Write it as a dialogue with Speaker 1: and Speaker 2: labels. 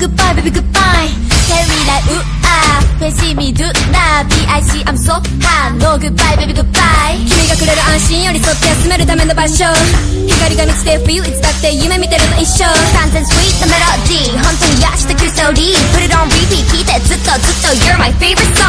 Speaker 1: goodbye baby goodbye. Tell me like ooh ah. When see me do nah B.I.C. I'm so hot No goodbye baby goodbye. 君がくれる安心寄り添って休めるための場所光が満ちて feel いつだって夢見てるの一緒完全 sweet なメロディー本当に癒してくるストーリー Put it on repeat. 聞いてずっとずっと You're my favorite